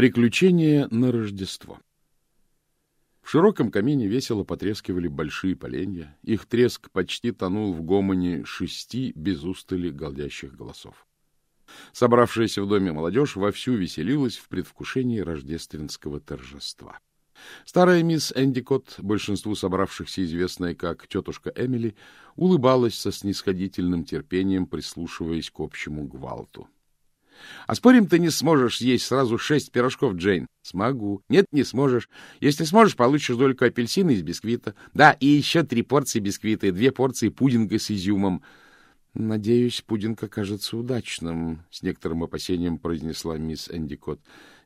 Приключения на Рождество. В широком камине весело потрескивали большие поленья. Их треск почти тонул в гомоне шести без устали голдящих голосов. Собравшаяся в доме молодежь вовсю веселилась в предвкушении рождественского торжества. Старая мисс Эндикот, большинству собравшихся известная как тетушка Эмили, улыбалась со снисходительным терпением, прислушиваясь к общему гвалту. А спорим, ты не сможешь съесть сразу шесть пирожков, Джейн? Смогу. Нет, не сможешь. Если сможешь, получишь дольку апельсина из бисквита. Да, и еще три порции бисквита и две порции пудинга с изюмом. Надеюсь, пудинг окажется удачным, — с некоторым опасением произнесла мисс Эндикот.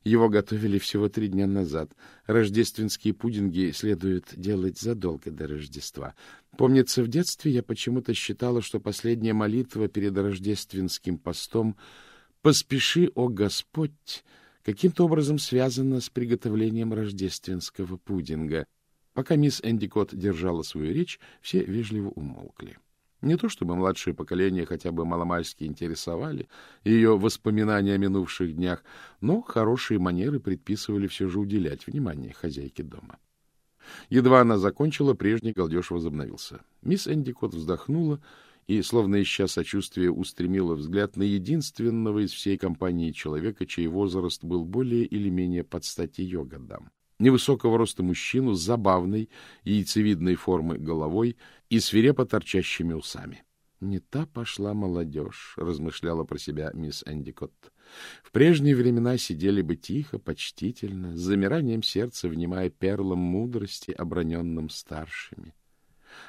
Его готовили всего три дня назад. Рождественские пудинги следует делать задолго до Рождества. Помнится, в детстве я почему-то считала, что последняя молитва перед рождественским постом — «Поспеши, о Господь!» каким-то образом связано с приготовлением рождественского пудинга. Пока мисс Эндикот держала свою речь, все вежливо умолкли. Не то чтобы младшее поколение хотя бы маломальски интересовали ее воспоминания о минувших днях, но хорошие манеры предписывали все же уделять внимание хозяйке дома. Едва она закончила, прежний галдеж возобновился. Мисс Эндикот вздохнула и, словно ища сочувствия, устремила взгляд на единственного из всей компании человека, чей возраст был более или менее под стать ее годам. Невысокого роста мужчину с забавной яйцевидной формы головой и свирепо торчащими усами. «Не та пошла молодежь», — размышляла про себя мисс Эндикотт. «В прежние времена сидели бы тихо, почтительно, с замиранием сердца, внимая перлам мудрости, оброненным старшими.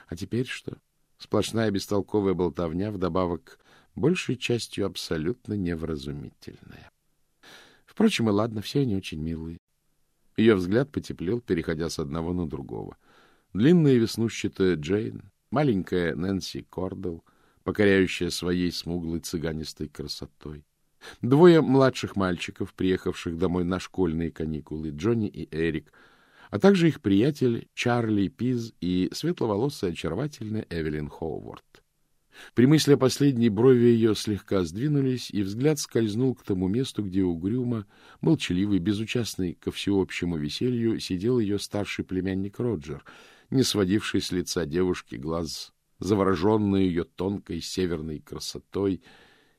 А теперь что? Сплошная бестолковая болтовня, вдобавок большей частью абсолютно невразумительная. Впрочем, и ладно, все они очень милые. Ее взгляд потеплел, переходя с одного на другого. Длинная веснущатая Джейн, маленькая Нэнси Кордел, покоряющая своей смуглой цыганистой красотой. Двое младших мальчиков, приехавших домой на школьные каникулы, Джонни и Эрик — а также их приятель Чарли Пиз и светловолосая очаровательная Эвелин Хоуворд. При мысли о последней брови ее слегка сдвинулись, и взгляд скользнул к тому месту, где угрюмо, молчаливый, безучастный ко всеобщему веселью, сидел ее старший племянник Роджер, не сводивший с лица девушки глаз, завороженный ее тонкой северной красотой —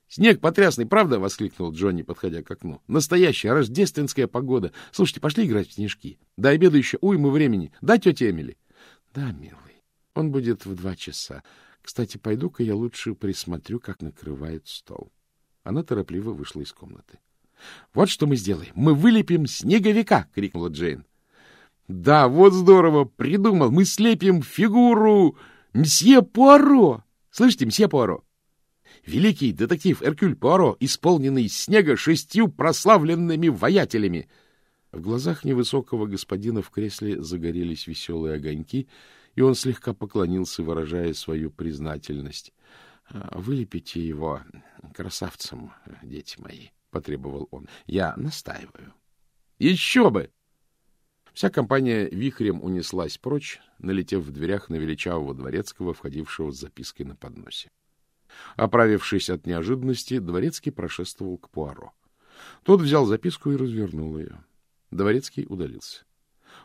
Снег потрясный, правда? — воскликнул Джонни, подходя к окну. — Настоящая рождественская погода. Слушайте, пошли играть в снежки. До обеда еще уйму времени. Да, тетя Эмили? — Да, милый. Он будет в два часа. Кстати, пойду-ка я лучше присмотрю, как накрывают стол. Она торопливо вышла из комнаты. — Вот что мы сделаем. Мы вылепим снеговика! — крикнула Джейн. — Да, вот здорово! Придумал! Мы слепим фигуру мсье Пуаро! Слышите, мсье Пуаро? Великий детектив Эркюль Пуаро, исполненный снега шестью прославленными воятелями. В глазах невысокого господина в кресле загорелись веселые огоньки, и он слегка поклонился, выражая свою признательность. «А, — Вылепите его красавцем, дети мои, — потребовал он. — Я настаиваю. — Еще бы! Вся компания вихрем унеслась прочь, налетев в дверях на величавого дворецкого, входившего с запиской на подносе. Оправившись от неожиданности, Дворецкий прошествовал к Пуаро. Тот взял записку и развернул ее. Дворецкий удалился.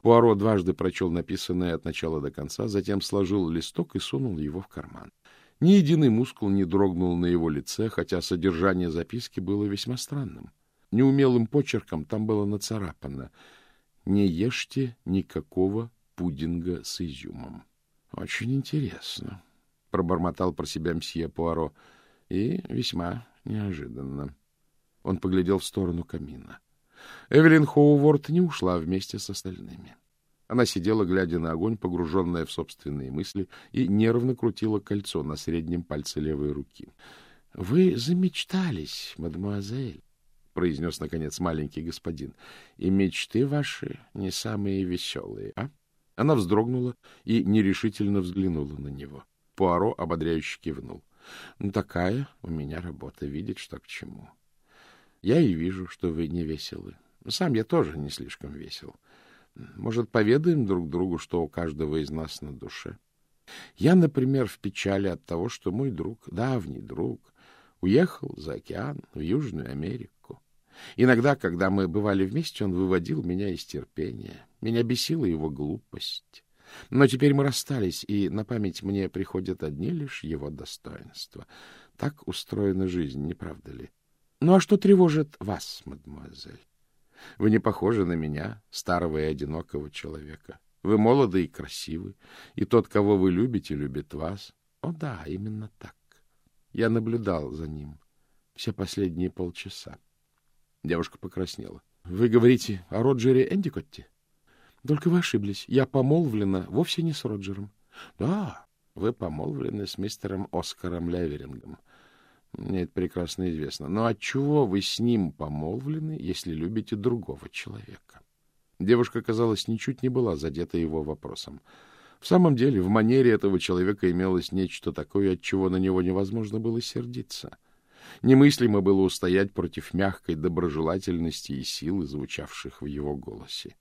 Пуаро дважды прочел написанное от начала до конца, затем сложил листок и сунул его в карман. Ни единый мускул не дрогнул на его лице, хотя содержание записки было весьма странным. Неумелым почерком там было нацарапано «Не ешьте никакого пудинга с изюмом». Очень интересно пробормотал про себя мсье Пуаро. И весьма неожиданно. Он поглядел в сторону камина. Эвелин Хоуворд не ушла вместе с остальными. Она сидела, глядя на огонь, погруженная в собственные мысли, и нервно крутила кольцо на среднем пальце левой руки. — Вы замечтались, мадемуазель, — произнес, наконец, маленький господин, — и мечты ваши не самые веселые, а? Она вздрогнула и нерешительно взглянула на него. Пуаро ободряюще кивнул. — Ну, такая у меня работа, видеть, что к чему. Я и вижу, что вы не веселы. Сам я тоже не слишком весел. Может, поведаем друг другу, что у каждого из нас на душе? Я, например, в печали от того, что мой друг, давний друг, уехал за океан в Южную Америку. Иногда, когда мы бывали вместе, он выводил меня из терпения. Меня бесила его глупость. Но теперь мы расстались, и на память мне приходят одни лишь его достоинства. Так устроена жизнь, не правда ли? Ну а что тревожит вас, мадемуазель? Вы не похожи на меня, старого и одинокого человека. Вы молоды и красивы, и тот, кого вы любите, любит вас. О да, именно так. Я наблюдал за ним все последние полчаса. Девушка покраснела. — Вы говорите о Роджере Эндикотте? — Только вы ошиблись. Я помолвлена вовсе не с Роджером. — Да, вы помолвлены с мистером Оскаром Леверингом. Мне это прекрасно известно. Но отчего вы с ним помолвлены, если любите другого человека? Девушка, казалось, ничуть не была задета его вопросом. В самом деле, в манере этого человека имелось нечто такое, от чего на него невозможно было сердиться — Немыслимо было устоять против мягкой доброжелательности и силы, звучавших в его голосе. —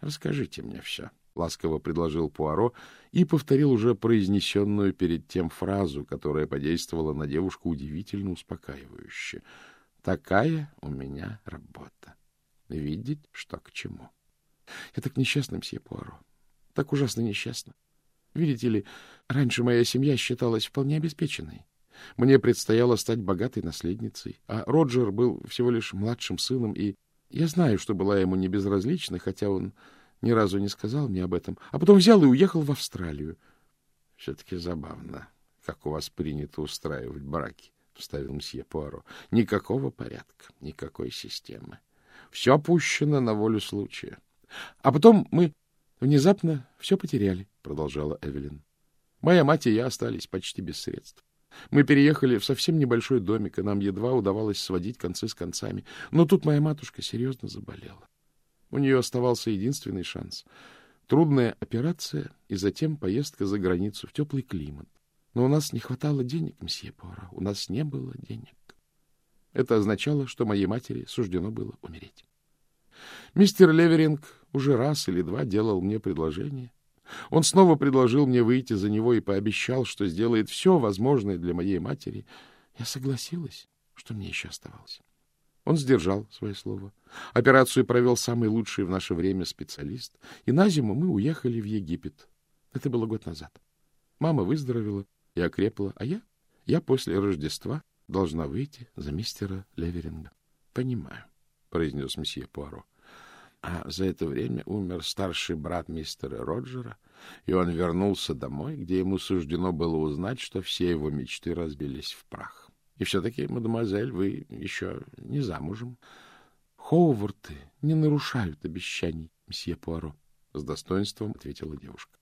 Расскажите мне все, — ласково предложил Пуаро и повторил уже произнесенную перед тем фразу, которая подействовала на девушку удивительно успокаивающе. — Такая у меня работа. Видеть, что к чему. Я так несчастна, мсье Пуаро. Так ужасно несчастна. Видите ли, раньше моя семья считалась вполне обеспеченной. Мне предстояло стать богатой наследницей, а Роджер был всего лишь младшим сыном, и я знаю, что была ему не безразлична, хотя он ни разу не сказал мне об этом, а потом взял и уехал в Австралию. — Все-таки забавно, как у вас принято устраивать браки, — вставил мсье Пуаро. — Никакого порядка, никакой системы. Все опущено на волю случая. А потом мы внезапно все потеряли, — продолжала Эвелин. Моя мать и я остались почти без средств. Мы переехали в совсем небольшой домик, и нам едва удавалось сводить концы с концами. Но тут моя матушка серьезно заболела. У нее оставался единственный шанс — трудная операция и затем поездка за границу в теплый климат. Но у нас не хватало денег, мсье Пора, у нас не было денег. Это означало, что моей матери суждено было умереть. Мистер Леверинг уже раз или два делал мне предложение, он снова предложил мне выйти за него и пообещал, что сделает все возможное для моей матери. Я согласилась, что мне еще оставалось. Он сдержал свое слово. Операцию провел самый лучший в наше время специалист, и на зиму мы уехали в Египет. Это было год назад. Мама выздоровела и окрепла, а я, я после Рождества должна выйти за мистера Леверинга. — Понимаю, — произнес месье Пуаро. А за это время умер старший брат мистера Роджера, и он вернулся домой, где ему суждено было узнать, что все его мечты разбились в прах. И все-таки, мадемуазель, вы еще не замужем. Ховарты не нарушают обещаний, мсье Пуаро, — с достоинством ответила девушка.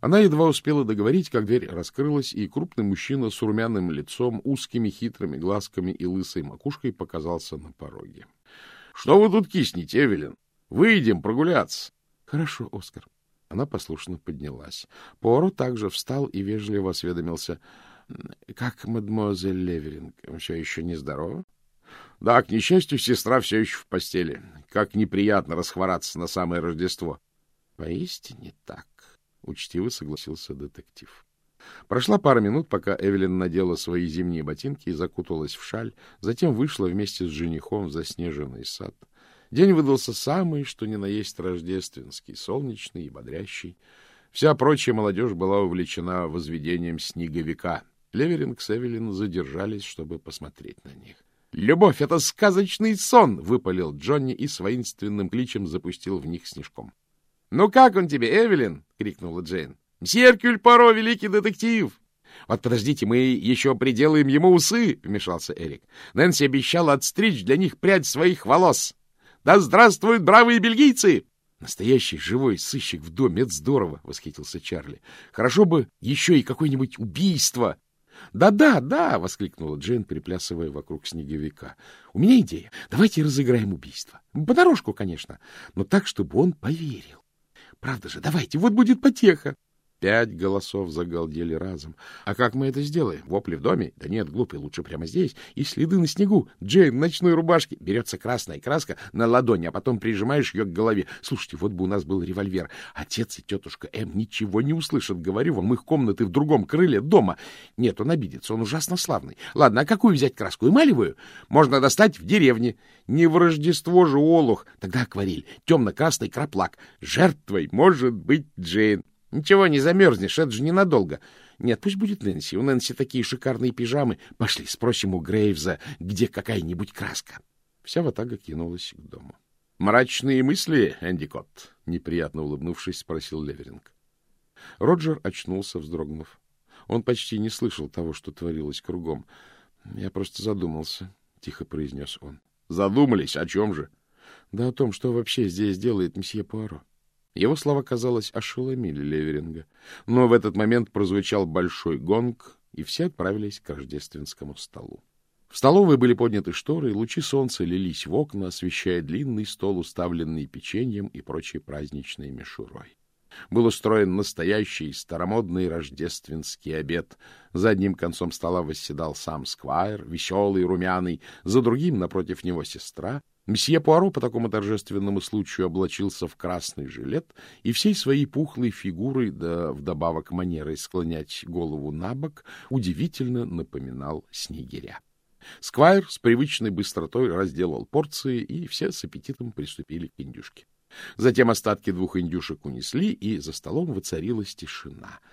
Она едва успела договорить, как дверь раскрылась, и крупный мужчина с румяным лицом, узкими хитрыми глазками и лысой макушкой показался на пороге. — Что вы тут киснете, Эвелин? Выйдем прогуляться. — Хорошо, Оскар. Она послушно поднялась. Поро также встал и вежливо осведомился. — Как мадемуазель Леверинг? Все еще нездорова? — Да, к несчастью, сестра все еще в постели. Как неприятно расхвораться на самое Рождество. — Поистине так, — учтиво согласился детектив. Прошла пара минут, пока Эвелин надела свои зимние ботинки и закуталась в шаль, затем вышла вместе с женихом в заснеженный сад — День выдался самый, что ни на есть рождественский, солнечный и бодрящий. Вся прочая молодежь была увлечена возведением снеговика. Леверинг с Эвелин задержались, чтобы посмотреть на них. — Любовь — это сказочный сон! — выпалил Джонни и с воинственным кличем запустил в них снежком. — Ну как он тебе, Эвелин? — крикнула Джейн. — Мсье Паро, великий детектив! — Вот мы еще приделаем ему усы, — вмешался Эрик. Нэнси обещала отстричь для них прядь своих волос. Да здравствуют бравые бельгийцы! Настоящий живой сыщик в доме, это здорово, — восхитился Чарли. Хорошо бы еще и какое-нибудь убийство. Да-да, да, — воскликнула Джейн, приплясывая вокруг снеговика. У меня идея. Давайте разыграем убийство. Понарошку, конечно, но так, чтобы он поверил. Правда же, давайте, вот будет потеха. Пять голосов загалдели разом. А как мы это сделаем? Вопли в доме? Да нет, глупый, лучше прямо здесь. И следы на снегу. Джейн ночной рубашке. Берется красная краска на ладони, а потом прижимаешь ее к голове. Слушайте, вот бы у нас был револьвер. Отец и тетушка М ничего не услышат. Говорю вам, их комнаты в другом крыле дома. Нет, он обидится, он ужасно славный. Ладно, а какую взять краску? Эмалевую? Можно достать в деревне. Не в Рождество же, Олух. Тогда акварель. Темно-красный краплак. Жертвой может быть Джейн. Ничего, не замерзнешь, это же ненадолго. Нет, пусть будет Нэнси. У Нэнси такие шикарные пижамы. Пошли, спросим у Грейвза, где какая-нибудь краска. Вся ватага кинулась к дому. — Мрачные мысли, Энди Котт? — неприятно улыбнувшись, спросил Леверинг. Роджер очнулся, вздрогнув. Он почти не слышал того, что творилось кругом. — Я просто задумался, — тихо произнес он. — Задумались? О чем же? — Да о том, что вообще здесь делает месье Пуаро. Его слова, казалось, ошеломили Леверинга. Но в этот момент прозвучал большой гонг, и все отправились к рождественскому столу. В столовой были подняты шторы, и лучи солнца лились в окна, освещая длинный стол, уставленный печеньем и прочей праздничной мишурой. Был устроен настоящий старомодный рождественский обед. За одним концом стола восседал сам Сквайр, веселый, румяный, за другим напротив него сестра, Мсье Пуаро по такому торжественному случаю облачился в красный жилет и всей своей пухлой фигурой, да вдобавок манерой склонять голову на бок, удивительно напоминал снегиря. Сквайр с привычной быстротой разделал порции, и все с аппетитом приступили к индюшке. Затем остатки двух индюшек унесли, и за столом воцарилась тишина —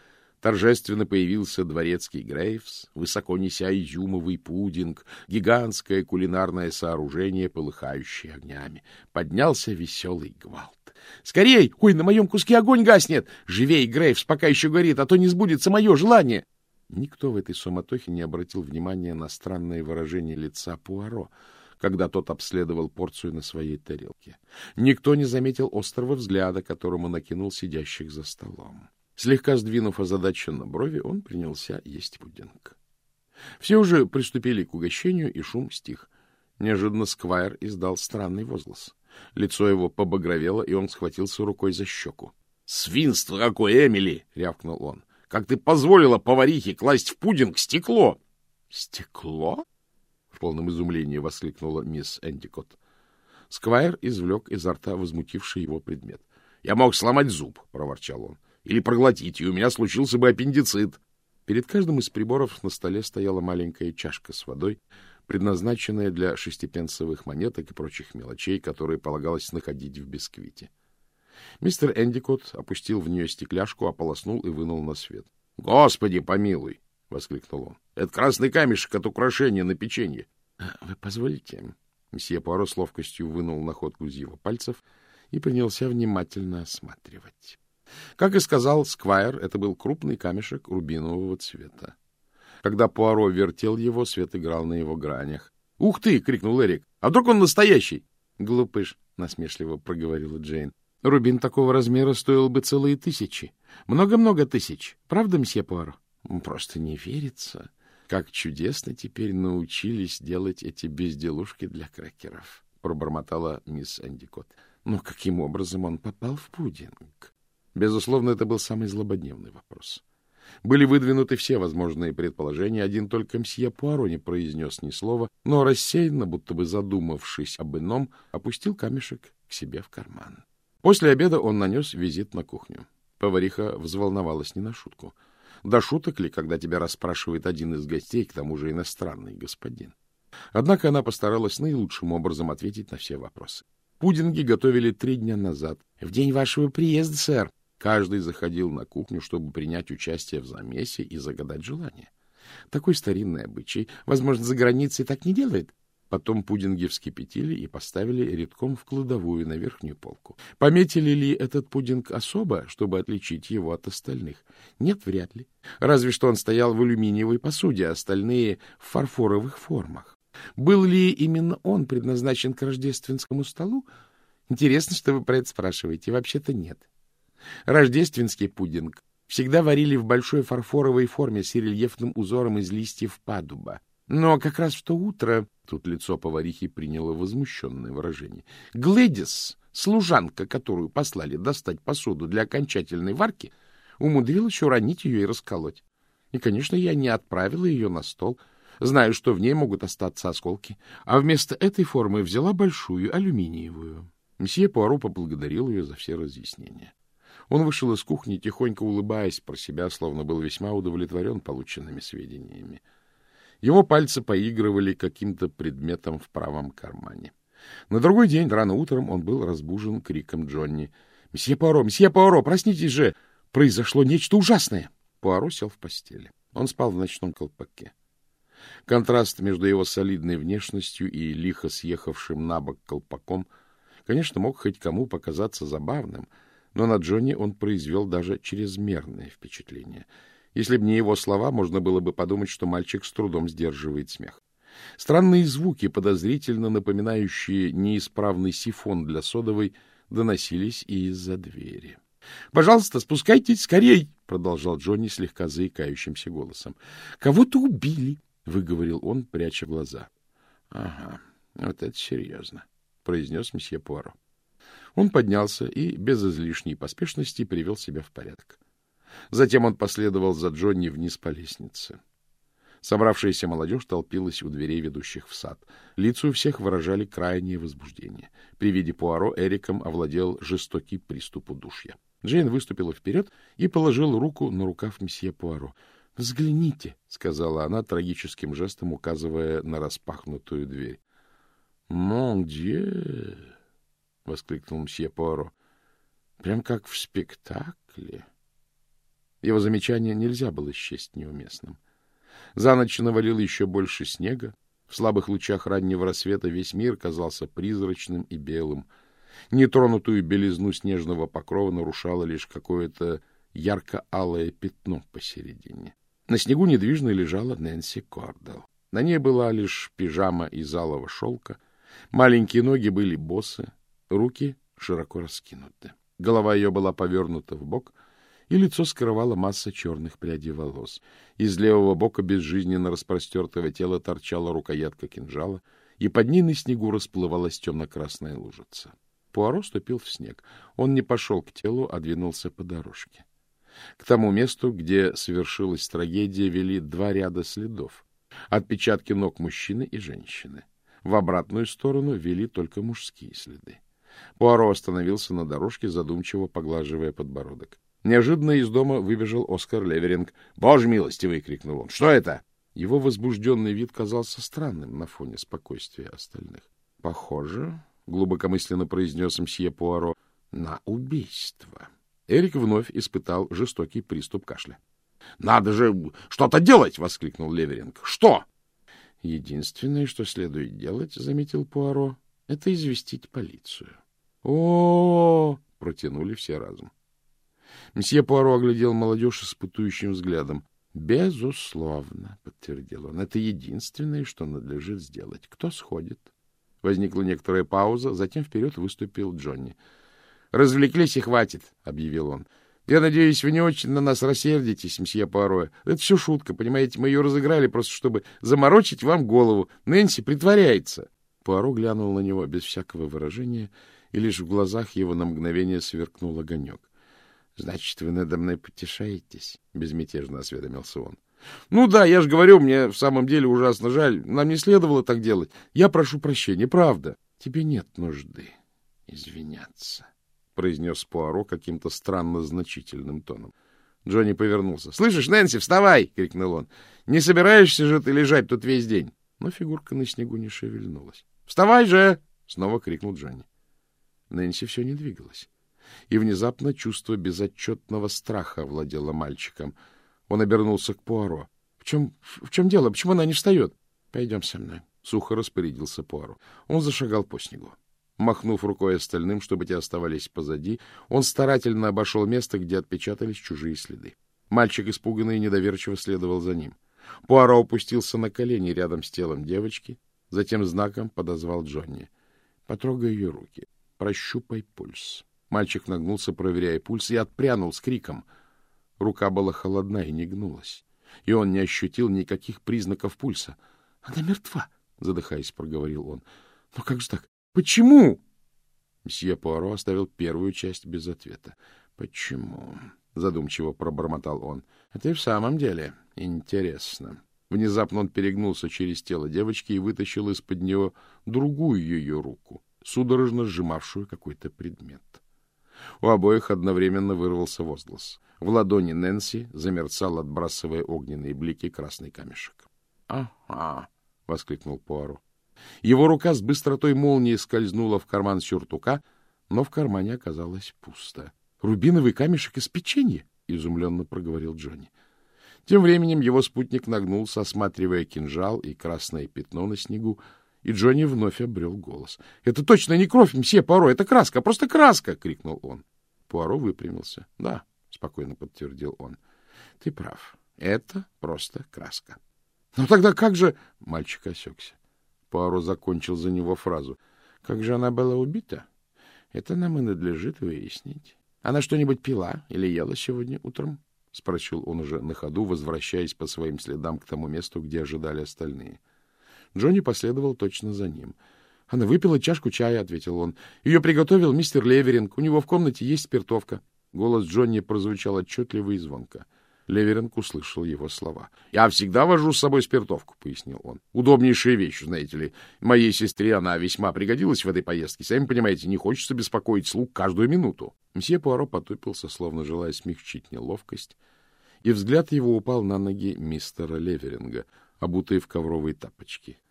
торжественно появился дворецкий Грейвс, высоко неся изюмовый пудинг, гигантское кулинарное сооружение, полыхающее огнями. Поднялся веселый гвалт. «Скорей! Ой, на моем куске огонь гаснет! Живей, Грейвс, пока еще горит, а то не сбудется мое желание!» Никто в этой суматохе не обратил внимания на странное выражение лица Пуаро, когда тот обследовал порцию на своей тарелке. Никто не заметил острого взгляда, которому накинул сидящих за столом. Слегка сдвинув озадаченно брови, он принялся есть пудинг. Все уже приступили к угощению, и шум стих. Неожиданно Сквайр издал странный возглас. Лицо его побагровело, и он схватился рукой за щеку. — Свинство какое, Эмили! — рявкнул он. — Как ты позволила поварихе класть в пудинг стекло? — Стекло? — в полном изумлении воскликнула мисс Эндикот. Сквайр извлек изо рта возмутивший его предмет. — Я мог сломать зуб, — проворчал он или проглотить, и у меня случился бы аппендицит. Перед каждым из приборов на столе стояла маленькая чашка с водой, предназначенная для шестипенсовых монеток и прочих мелочей, которые полагалось находить в бисквите. Мистер Эндикот опустил в нее стекляшку, ополоснул и вынул на свет. — Господи, помилуй! — воскликнул он. — Это красный камешек от украшения на печенье. — Вы позволите? Месье Пуаро с ловкостью вынул находку из его пальцев и принялся внимательно осматривать. Как и сказал Сквайр, это был крупный камешек рубинового цвета. Когда Пуаро вертел его, свет играл на его гранях. — Ух ты! — крикнул Эрик. — А вдруг он настоящий? — Глупыш, — насмешливо проговорила Джейн. — Рубин такого размера стоил бы целые тысячи. Много-много тысяч. Правда, мсье Пуаро? — Просто не верится. Как чудесно теперь научились делать эти безделушки для крекеров, — пробормотала мисс Эндикот. — Но каким образом он попал в пудинг? Безусловно, это был самый злободневный вопрос. Были выдвинуты все возможные предположения, один только мсье Пуаро не произнес ни слова, но рассеянно, будто бы задумавшись об ином, опустил камешек к себе в карман. После обеда он нанес визит на кухню. Повариха взволновалась не на шутку. Да шуток ли, когда тебя расспрашивает один из гостей, к тому же иностранный господин? Однако она постаралась наилучшим образом ответить на все вопросы. Пудинги готовили три дня назад. — В день вашего приезда, сэр, Каждый заходил на кухню, чтобы принять участие в замесе и загадать желание. Такой старинный обычай. Возможно, за границей так не делает. Потом пудинги вскипятили и поставили редком в кладовую на верхнюю полку. Пометили ли этот пудинг особо, чтобы отличить его от остальных? Нет, вряд ли. Разве что он стоял в алюминиевой посуде, а остальные — в фарфоровых формах. Был ли именно он предназначен к рождественскому столу? Интересно, что вы про это спрашиваете. Вообще-то нет. Рождественский пудинг всегда варили в большой фарфоровой форме с рельефным узором из листьев падуба. Но как раз в то утро, тут лицо поварихи приняло возмущенное выражение, Глэдис, служанка, которую послали достать посуду для окончательной варки, умудрилась уронить ее и расколоть. И, конечно, я не отправила ее на стол, знаю, что в ней могут остаться осколки, а вместо этой формы взяла большую алюминиевую. Месье Пуаро поблагодарил ее за все разъяснения. Он вышел из кухни, тихонько улыбаясь про себя, словно был весьма удовлетворен полученными сведениями. Его пальцы поигрывали каким-то предметом в правом кармане. На другой день, рано утром, он был разбужен криком Джонни. — Месье Пуаро, месье Пуаро, проснитесь же! Произошло нечто ужасное! Пуаро сел в постели. Он спал в ночном колпаке. Контраст между его солидной внешностью и лихо съехавшим на бок колпаком, конечно, мог хоть кому показаться забавным, но на Джонни он произвел даже чрезмерное впечатление — если бы не его слова, можно было бы подумать, что мальчик с трудом сдерживает смех. Странные звуки, подозрительно напоминающие неисправный сифон для содовой, доносились и из-за двери. — Пожалуйста, спускайтесь скорей! — продолжал Джонни слегка заикающимся голосом. — Кого-то убили! — выговорил он, пряча глаза. — Ага, вот это серьезно, — произнес месье Пуаро. Он поднялся и без излишней поспешности привел себя в порядок. Затем он последовал за Джонни вниз по лестнице. Собравшаяся молодежь толпилась у дверей, ведущих в сад. Лица у всех выражали крайнее возбуждение. При виде Пуаро Эриком овладел жестокий приступ удушья. Джейн выступила вперед и положила руку на рукав месье Пуаро. — Взгляните, — сказала она, трагическим жестом указывая на распахнутую дверь. — Мон дье! — воскликнул месье Пуаро. — Прям как в спектакле. — его замечание нельзя было счесть неуместным. За ночь навалило еще больше снега. В слабых лучах раннего рассвета весь мир казался призрачным и белым. Нетронутую белизну снежного покрова нарушало лишь какое-то ярко-алое пятно посередине. На снегу недвижно лежала Нэнси Кордел. На ней была лишь пижама из алого шелка. Маленькие ноги были босы, руки широко раскинуты. Голова ее была повернута в бок — и лицо скрывала масса черных прядей волос. Из левого бока безжизненно распростертого тела торчала рукоятка кинжала, и под ней на снегу расплывалась темно-красная лужица. Пуаро ступил в снег. Он не пошел к телу, а двинулся по дорожке. К тому месту, где совершилась трагедия, вели два ряда следов. Отпечатки ног мужчины и женщины. В обратную сторону вели только мужские следы. Пуаро остановился на дорожке, задумчиво поглаживая подбородок. Неожиданно из дома выбежал Оскар Леверинг. «Боже милостивый!» — крикнул он. «Что это?» Его возбужденный вид казался странным на фоне спокойствия остальных. «Похоже, — глубокомысленно произнес мсье Пуаро, — на убийство». Эрик вновь испытал жестокий приступ кашля. — Надо же что-то делать! — воскликнул Леверинг. — Что? — Единственное, что следует делать, — заметил Пуаро, — это известить полицию. О, протянули все разом. Мсье Пуаро оглядел молодежь испытующим взглядом. — Безусловно, — подтвердил он, — это единственное, что надлежит сделать. Кто сходит? Возникла некоторая пауза, затем вперед выступил Джонни. — Развлеклись и хватит, — объявил он. — Я надеюсь, вы не очень на нас рассердитесь, мсье Пуаро. Это все шутка, понимаете, мы ее разыграли просто, чтобы заморочить вам голову. Нэнси притворяется. Пуаро глянул на него без всякого выражения, и лишь в глазах его на мгновение сверкнул огонек. — Значит, вы надо мной потешаетесь? — безмятежно осведомился он. — Ну да, я же говорю, мне в самом деле ужасно жаль. Нам не следовало так делать. Я прошу прощения, правда. — Тебе нет нужды извиняться, — произнес Пуаро каким-то странно значительным тоном. Джонни повернулся. — Слышишь, Нэнси, вставай! — крикнул он. — Не собираешься же ты лежать тут весь день? Но фигурка на снегу не шевельнулась. — Вставай же! — снова крикнул Джонни. Нэнси все не двигалась и внезапно чувство безотчетного страха овладело мальчиком. Он обернулся к Пуаро. — В чем, в чем дело? Почему она не встает? — Пойдем со мной, — сухо распорядился Пуаро. Он зашагал по снегу. Махнув рукой остальным, чтобы те оставались позади, он старательно обошел место, где отпечатались чужие следы. Мальчик, испуганный и недоверчиво, следовал за ним. Пуаро опустился на колени рядом с телом девочки, затем знаком подозвал Джонни. — Потрогай ее руки, прощупай пульс. Мальчик нагнулся, проверяя пульс, и отпрянул с криком. Рука была холодна и не гнулась, и он не ощутил никаких признаков пульса. — Она мертва, — задыхаясь, проговорил он. — Но как же так? Почему? Мсье Пуаро оставил первую часть без ответа. — Почему? — задумчиво пробормотал он. — Это и в самом деле интересно. Внезапно он перегнулся через тело девочки и вытащил из-под нее другую ее руку, судорожно сжимавшую какой-то предмет. У обоих одновременно вырвался возглас. В ладони Нэнси замерцал, отбрасывая огненные блики, красный камешек. — Ага! — воскликнул Пуаро. Его рука с быстротой молнии скользнула в карман сюртука, но в кармане оказалось пусто. — Рубиновый камешек из печенья? — изумленно проговорил Джонни. Тем временем его спутник нагнулся, осматривая кинжал и красное пятно на снегу, и Джонни вновь обрел голос. — Это точно не кровь, мсье Пуаро, это краска, просто краска! — крикнул он. Пуаро выпрямился. — Да, — спокойно подтвердил он. — Ты прав. Это просто краска. — Ну тогда как же... — мальчик осекся. Пуаро закончил за него фразу. — Как же она была убита? Это нам и надлежит выяснить. Она что-нибудь пила или ела сегодня утром? — спросил он уже на ходу, возвращаясь по своим следам к тому месту, где ожидали остальные. Джонни последовал точно за ним. — Она выпила чашку чая, — ответил он. — Ее приготовил мистер Леверинг. У него в комнате есть спиртовка. Голос Джонни прозвучал отчетливо и звонко. Леверинг услышал его слова. — Я всегда вожу с собой спиртовку, — пояснил он. — Удобнейшая вещь, знаете ли. Моей сестре она весьма пригодилась в этой поездке. Сами понимаете, не хочется беспокоить слуг каждую минуту. Мсье Пуаро потупился, словно желая смягчить неловкость, и взгляд его упал на ноги мистера Леверинга, обутые в ковровые тапочки. —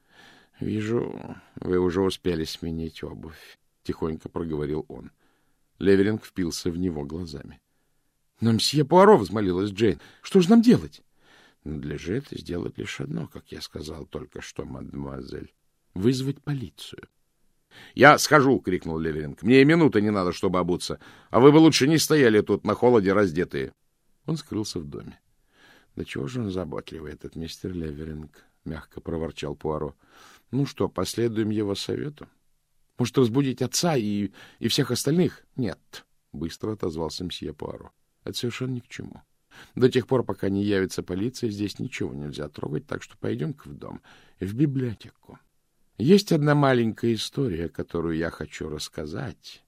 Вижу, вы уже успели сменить обувь, — тихонько проговорил он. Леверинг впился в него глазами. — Но, мсье Пуаро, — взмолилась Джейн, — что же нам делать? — Надлежит сделать лишь одно, как я сказал только что, мадемуазель. — Вызвать полицию. — Я схожу! — крикнул Леверинг. — Мне и минуты не надо, чтобы обуться. А вы бы лучше не стояли тут на холоде раздетые. Он скрылся в доме. — Да чего же он заботливый, этот мистер Леверинг? — мягко проворчал Пуаро. — Ну что, последуем его совету? Может, разбудить отца и, и всех остальных? — Нет, — быстро отозвался мсье Пуаро. Это совершенно ни к чему. До тех пор, пока не явится полиция, здесь ничего нельзя трогать, так что пойдем-ка в дом, в библиотеку. Есть одна маленькая история, которую я хочу рассказать,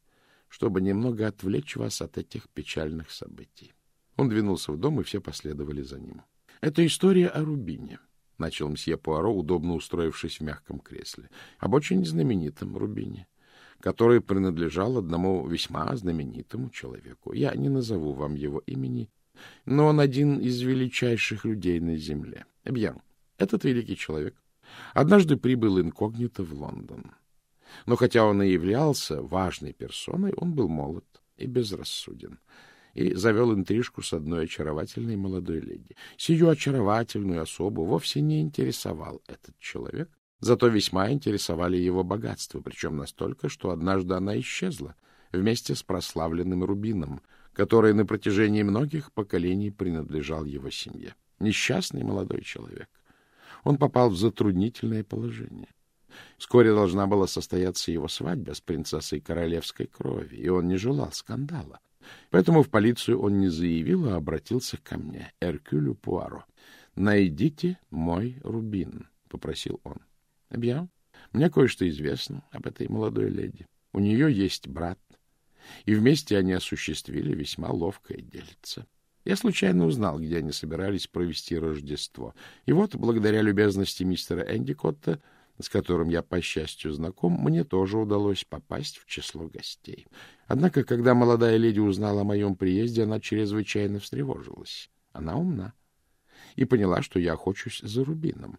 чтобы немного отвлечь вас от этих печальных событий. Он двинулся в дом, и все последовали за ним. — Это история о Рубине, — начал мсье Пуаро, удобно устроившись в мягком кресле. — Об очень знаменитом Рубине который принадлежал одному весьма знаменитому человеку. Я не назову вам его имени, но он один из величайших людей на земле. Бьян, этот великий человек, однажды прибыл инкогнито в Лондон. Но хотя он и являлся важной персоной, он был молод и безрассуден и завел интрижку с одной очаровательной молодой леди. Сию очаровательную особу вовсе не интересовал этот человек, Зато весьма интересовали его богатства, причем настолько, что однажды она исчезла вместе с прославленным рубином, который на протяжении многих поколений принадлежал его семье. Несчастный молодой человек. Он попал в затруднительное положение. Вскоре должна была состояться его свадьба с принцессой королевской крови, и он не желал скандала. Поэтому в полицию он не заявил, а обратился ко мне, Эркюлю Пуаро. «Найдите мой рубин», — попросил он. Бьян, мне кое-что известно об этой молодой леди. У нее есть брат, и вместе они осуществили весьма ловкое дельце. Я случайно узнал, где они собирались провести Рождество. И вот, благодаря любезности мистера Эндикотта, с которым я, по счастью, знаком, мне тоже удалось попасть в число гостей. Однако, когда молодая леди узнала о моем приезде, она чрезвычайно встревожилась. Она умна и поняла, что я охочусь за рубином.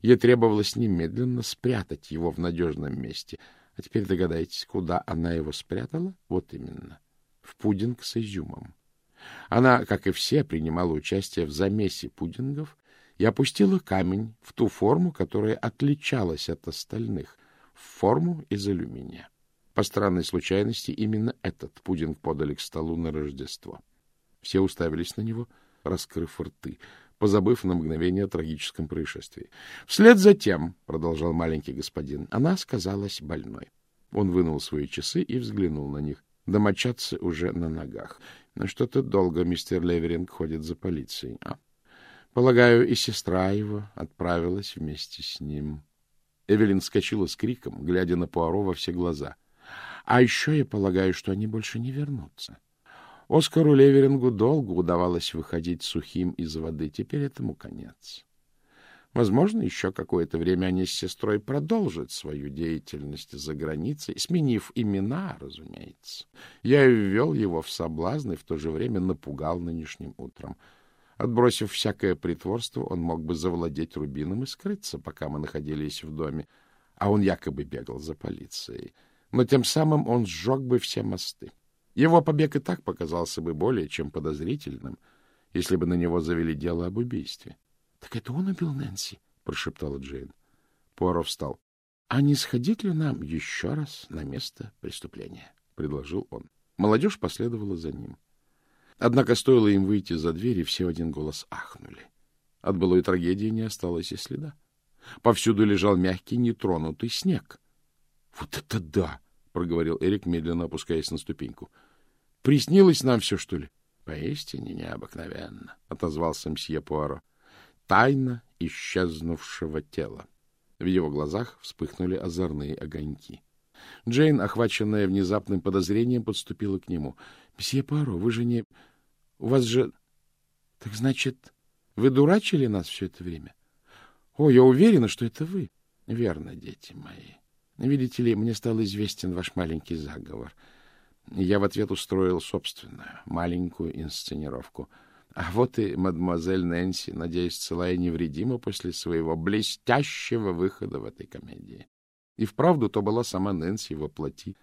Ей требовалось немедленно спрятать его в надежном месте. А теперь догадайтесь, куда она его спрятала? Вот именно. В пудинг с изюмом. Она, как и все, принимала участие в замесе пудингов и опустила камень в ту форму, которая отличалась от остальных, в форму из алюминия. По странной случайности, именно этот пудинг подали к столу на Рождество. Все уставились на него, раскрыв рты — позабыв на мгновение о трагическом происшествии. Вслед за тем, — продолжал маленький господин, — она сказалась больной. Он вынул свои часы и взглянул на них. Домочадцы уже на ногах. Но что-то долго мистер Леверинг ходит за полицией. А? Полагаю, и сестра его отправилась вместе с ним. Эвелин вскочила с криком, глядя на Пуаро во все глаза. — А еще я полагаю, что они больше не вернутся. Оскару Леверингу долго удавалось выходить сухим из воды. Теперь этому конец. Возможно, еще какое-то время они с сестрой продолжат свою деятельность за границей, сменив имена, разумеется. Я ввел его в соблазн и в то же время напугал нынешним утром. Отбросив всякое притворство, он мог бы завладеть рубином и скрыться, пока мы находились в доме, а он якобы бегал за полицией. Но тем самым он сжег бы все мосты. Его побег и так показался бы более чем подозрительным, если бы на него завели дело об убийстве. — Так это он убил Нэнси? — прошептала Джейн. Пуаро встал. — А не сходить ли нам еще раз на место преступления? — предложил он. Молодежь последовала за ним. Однако стоило им выйти за дверь, и все в один голос ахнули. От былой трагедии не осталось и следа. Повсюду лежал мягкий, нетронутый снег. — Вот это да! — проговорил Эрик, медленно опускаясь на ступеньку. — Приснилось нам все, что ли? — Поистине необыкновенно, — отозвался мсье Пуаро тайна исчезнувшего тела. В его глазах вспыхнули озорные огоньки. Джейн, охваченная внезапным подозрением, подступила к нему. — Мсье Паро, вы же не... У вас же... Так значит, вы дурачили нас все это время? О, я уверена, что это вы. Верно, дети мои. Видите ли, мне стал известен ваш маленький заговор. Я в ответ устроил собственную маленькую инсценировку — а вот и мадемуазель Нэнси, надеюсь, целая невредима после своего блестящего выхода в этой комедии. И вправду то была сама Нэнси во плоти,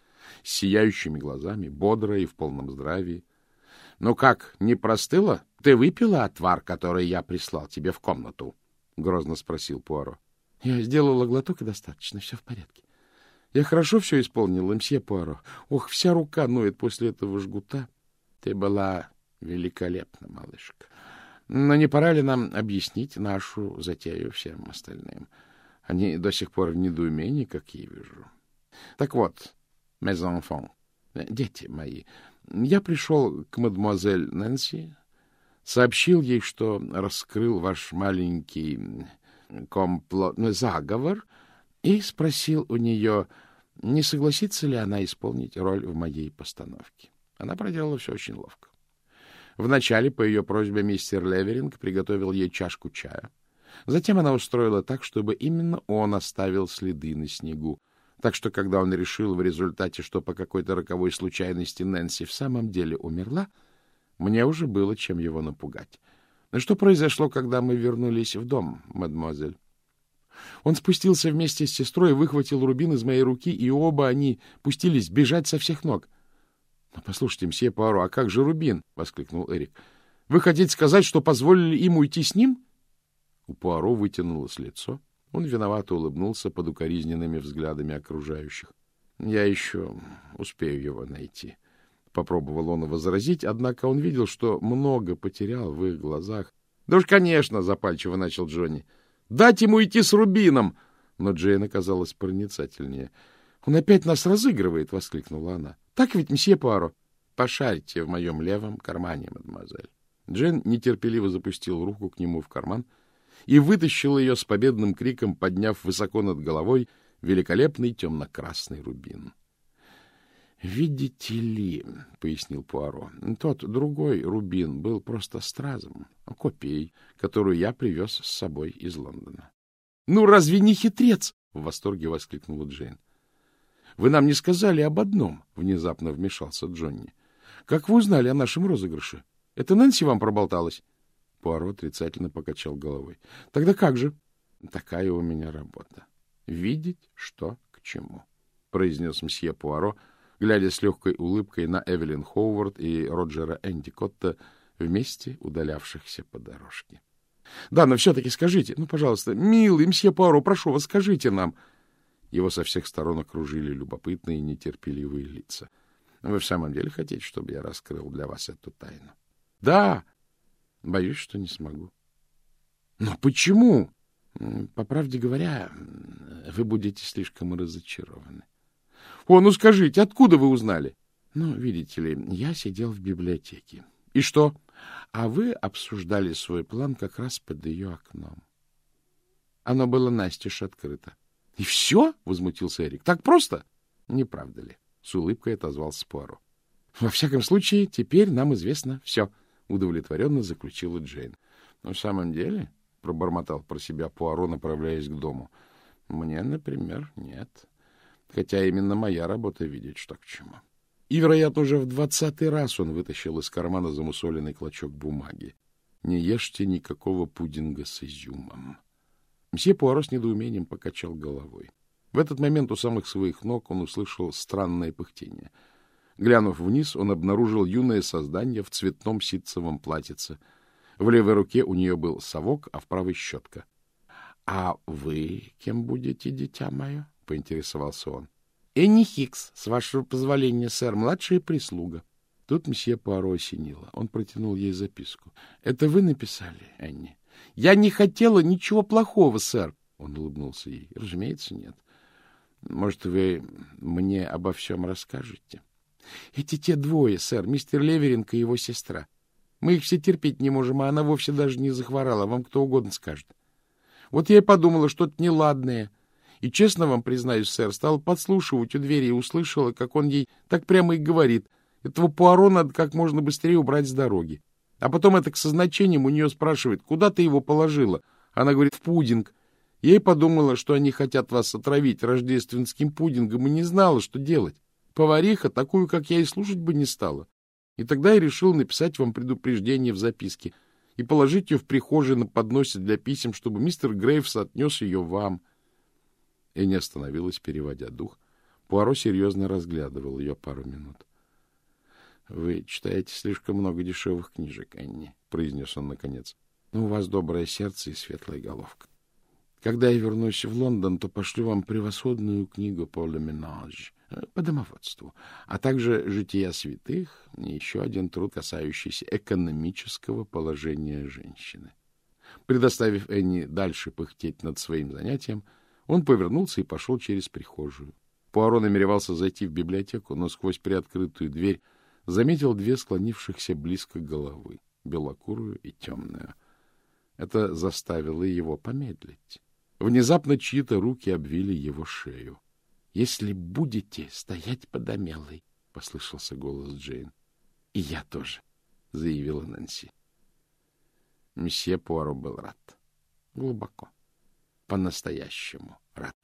с сияющими глазами, бодрая и в полном здравии. — Ну как, не простыла? Ты выпила отвар, который я прислал тебе в комнату? — грозно спросил Пуаро. — Я сделала глоток, и достаточно, все в порядке. Я хорошо все исполнила, мсье Пуаро. Ох, вся рука ноет после этого жгута. Ты была Великолепно, малышка. Но не пора ли нам объяснить нашу затею всем остальным? Они до сих пор в недоумении, как я вижу. Так вот, mes enfants, дети мои, я пришел к мадемуазель Нэнси, сообщил ей, что раскрыл ваш маленький комплот, ну, заговор, и спросил у нее, не согласится ли она исполнить роль в моей постановке. Она проделала все очень ловко. Вначале, по ее просьбе, мистер Леверинг приготовил ей чашку чая. Затем она устроила так, чтобы именно он оставил следы на снегу. Так что, когда он решил в результате, что по какой-то роковой случайности Нэнси в самом деле умерла, мне уже было чем его напугать. Но что произошло, когда мы вернулись в дом, мадемуазель? Он спустился вместе с сестрой, выхватил рубин из моей руки, и оба они пустились бежать со всех ног —— Но послушайте, мсье Пуаро, а как же Рубин? — воскликнул Эрик. — Вы хотите сказать, что позволили им уйти с ним? У Пуаро вытянулось лицо. Он виновато улыбнулся под укоризненными взглядами окружающих. — Я еще успею его найти. Попробовал он возразить, однако он видел, что много потерял в их глазах. — Да уж, конечно, — запальчиво начал Джонни. — Дать ему идти с Рубином! Но Джейн оказалась проницательнее. — Он опять нас разыгрывает! — воскликнула она. Так ведь, мсье Пуаро? Пошарьте в моем левом кармане, мадемуазель. Джен нетерпеливо запустил руку к нему в карман и вытащил ее с победным криком, подняв высоко над головой великолепный темно-красный рубин. — Видите ли, — пояснил Пуаро, — тот другой рубин был просто стразом, копией, которую я привез с собой из Лондона. — Ну, разве не хитрец? — в восторге воскликнула Джейн. — вы нам не сказали об одном, — внезапно вмешался Джонни. — Как вы узнали о нашем розыгрыше? Это Нэнси вам проболталась? Пуаро отрицательно покачал головой. — Тогда как же? — Такая у меня работа. Видеть, что к чему, — произнес мсье Пуаро, глядя с легкой улыбкой на Эвелин Хоувард и Роджера Эндикотта, вместе удалявшихся по дорожке. — Да, но все-таки скажите, ну, пожалуйста, милый мсье Пуаро, прошу вас, скажите нам... Его со всех сторон окружили любопытные и нетерпеливые лица. — Вы в самом деле хотите, чтобы я раскрыл для вас эту тайну? — Да. — Боюсь, что не смогу. — Но почему? — По правде говоря, вы будете слишком разочарованы. — О, ну скажите, откуда вы узнали? — Ну, видите ли, я сидел в библиотеке. — И что? — А вы обсуждали свой план как раз под ее окном. Оно было настежь открыто. — И все? — возмутился Эрик. — Так просто? — Не правда ли? — с улыбкой отозвался Пуаро. — Во всяком случае, теперь нам известно все, — удовлетворенно заключила Джейн. — Но в самом деле, — пробормотал про себя Пуаро, направляясь к дому, — мне, например, нет. Хотя именно моя работа видеть, что к чему. И, вероятно, уже в двадцатый раз он вытащил из кармана замусоленный клочок бумаги. Не ешьте никакого пудинга с изюмом. Мсье Пуаро с недоумением покачал головой. В этот момент у самых своих ног он услышал странное пыхтение. Глянув вниз, он обнаружил юное создание в цветном ситцевом платьице. В левой руке у нее был совок, а в правой — щетка. — А вы кем будете, дитя мое? — поинтересовался он. — Энни Хикс, с вашего позволения, сэр, младшая прислуга. Тут мсье Пуаро осенило. Он протянул ей записку. — Это вы написали, Энни? — Я не хотела ничего плохого, сэр. Он улыбнулся ей. — Разумеется, нет. Может, вы мне обо всем расскажете? — Эти те двое, сэр, мистер Леверинг и его сестра. Мы их все терпеть не можем, а она вовсе даже не захворала. Вам кто угодно скажет. Вот я и подумала, что-то неладное. И, честно вам признаюсь, сэр, стала подслушивать у двери и услышала, как он ей так прямо и говорит — этого Пуаро надо как можно быстрее убрать с дороги. А потом это со значением у нее спрашивает, куда ты его положила? Она говорит, в пудинг. И подумала, что они хотят вас отравить рождественским пудингом, и не знала, что делать. Повариха, такую, как я, и слушать бы не стала. И тогда я решил написать вам предупреждение в записке и положить ее в прихожей на подносе для писем, чтобы мистер Грейвс отнес ее вам. Энни остановилась, переводя дух. Пуаро серьезно разглядывал ее пару минут. — Вы читаете слишком много дешевых книжек, Энни, — произнес он наконец. — Но у вас доброе сердце и светлая головка. Когда я вернусь в Лондон, то пошлю вам превосходную книгу по леминаж, э, по домоводству, а также «Жития святых» и еще один труд, касающийся экономического положения женщины. Предоставив Энни дальше пыхтеть над своим занятием, он повернулся и пошел через прихожую. Пуаро намеревался зайти в библиотеку, но сквозь приоткрытую дверь заметил две склонившихся близко головы, белокурую и темную. Это заставило его помедлить. Внезапно чьи-то руки обвили его шею. — Если будете стоять под омелой, — послышался голос Джейн. — И я тоже, — заявила Нэнси. Месье Пуаро был рад. Глубоко. По-настоящему рад.